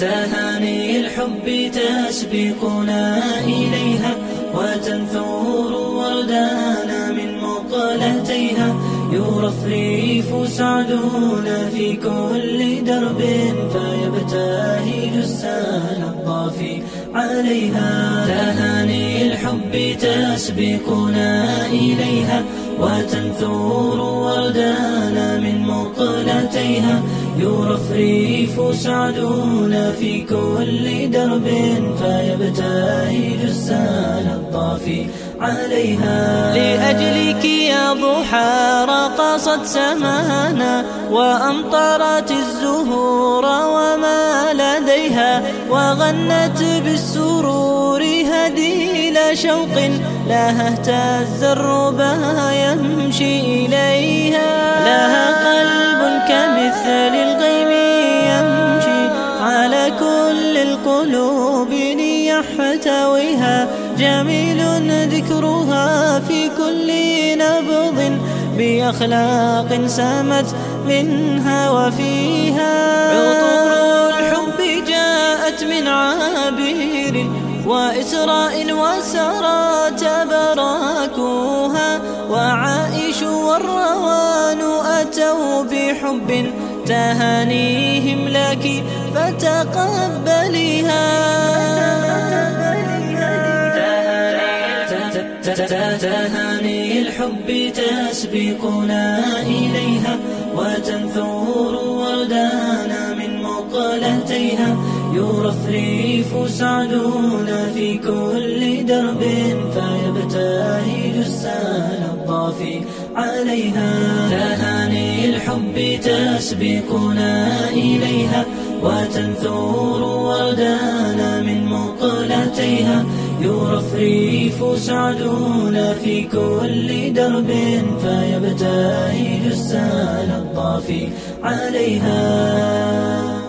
تهاني الحب تسبقنا إليها وتنثور وردانا من مقلتيها. يرفرف سعدنا في كل درب فيبتهج السال الطافي عليها. تهاني الحب تسبقنا إليها وتنثور وردانا من مقلتيها. يرفرف سعدنا في كل درب فيبتهج السال الطافي عليها. لأجلك يا ضحى رقصت سمانا وأمطرت الزهور وما لديها وغنت بالسرور هديل شوق لها اهتز الربا يمشي يحتويها جميل ذكرها في كل نبض بأخلاق سامت منها وفيها. عطور الحب جاءت من عابر وإسراء وسرى تبراكوها وعائش والروان أتوا بحب تهانيهم لك فتقبليها. تهاني الحب تسبقنا إليها وتنثور وردانا من مقلتيها. يرفرف سعدنا في كل درب فيبتهج السال الطافي عليها. تهاني الحب تسبقنا إليها وتنثور وردانا من مقلتيها. يرفرف سعدنا في كل درب فيبتهج السال الطافي عليها.